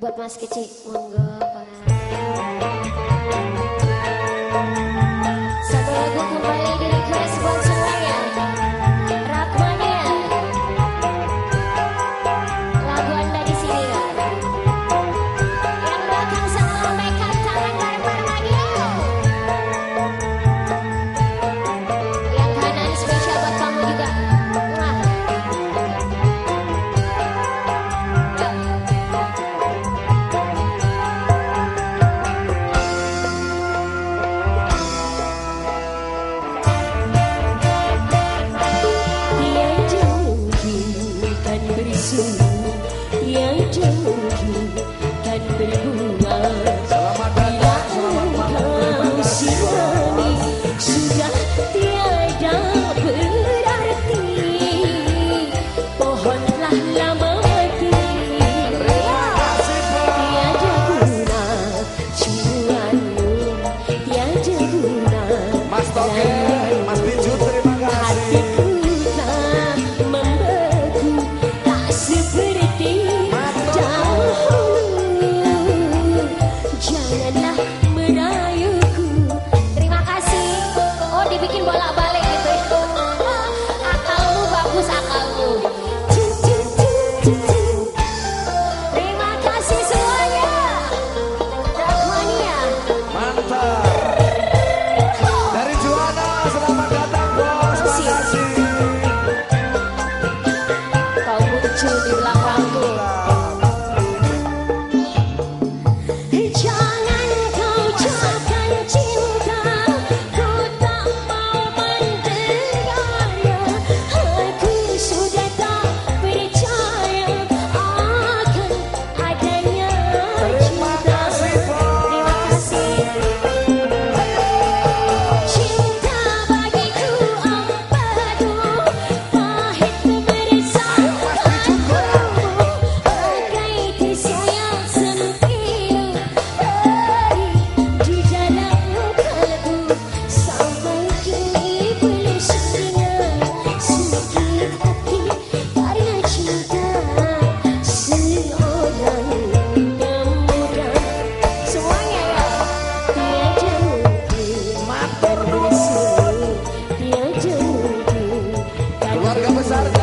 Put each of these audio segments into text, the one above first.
buat Mas Kecil monggo Pak Gak besar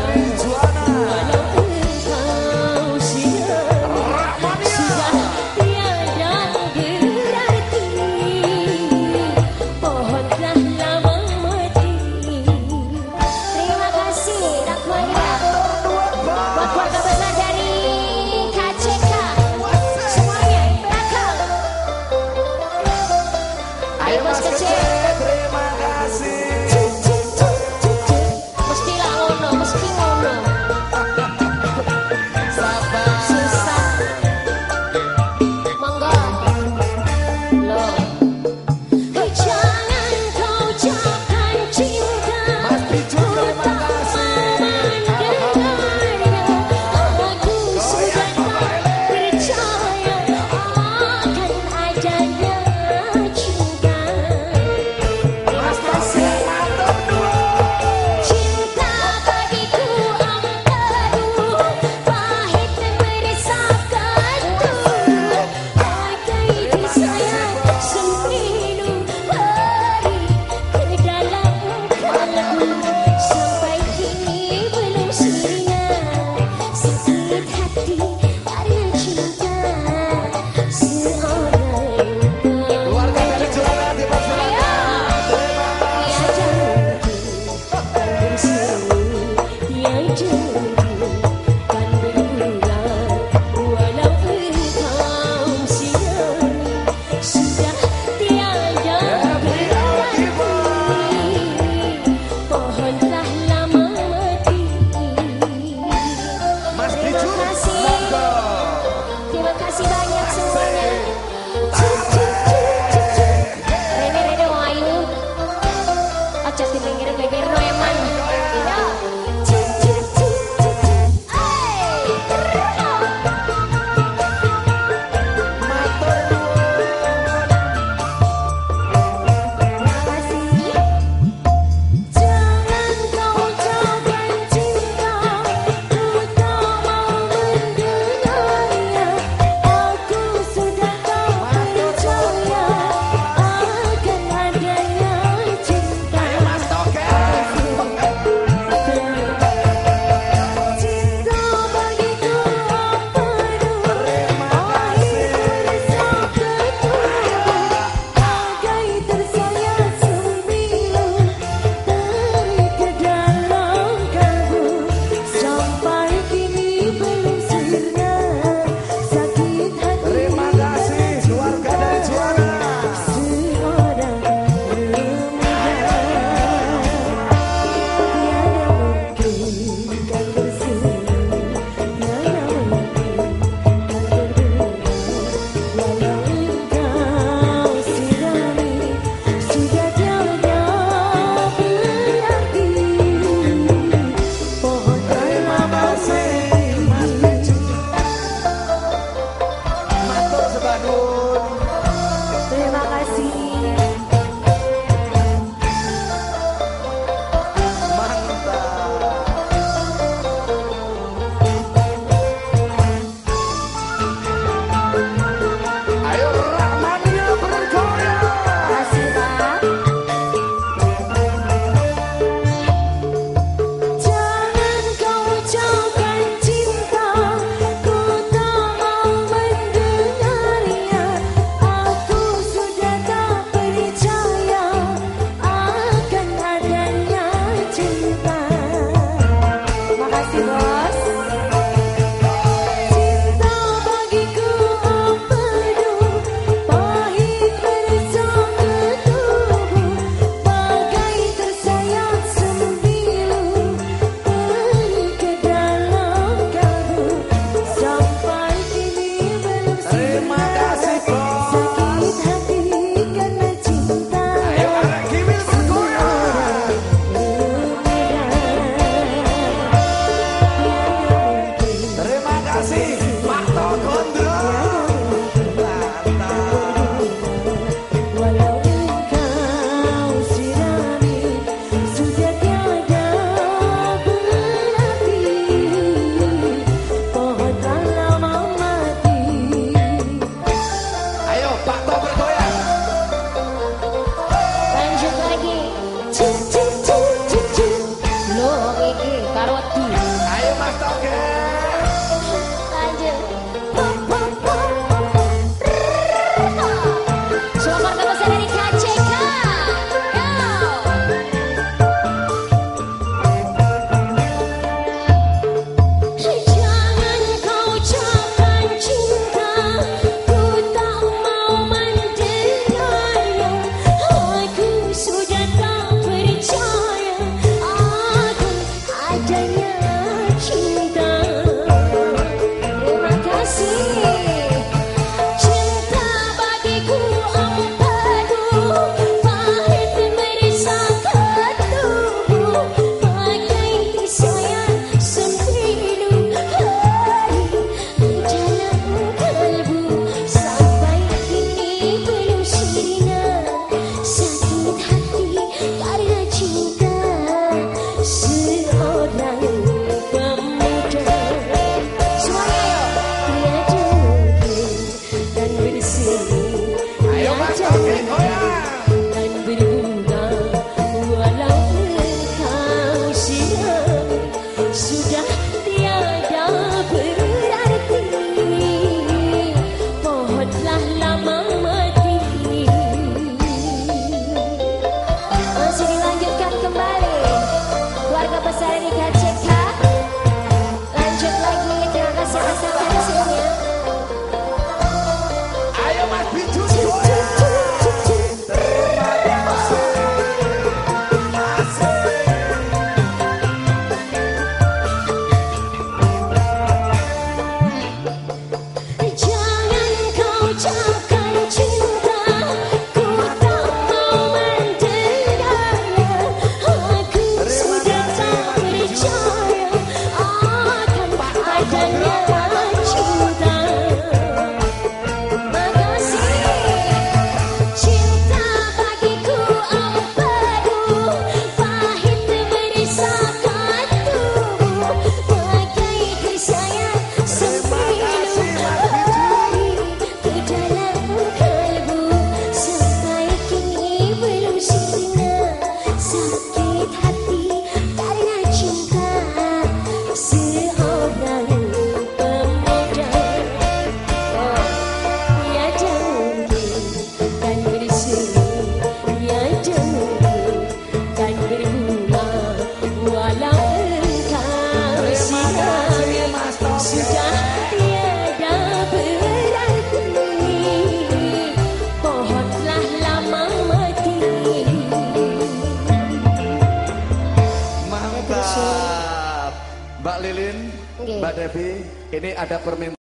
Mbak Devi, ini ada permintaan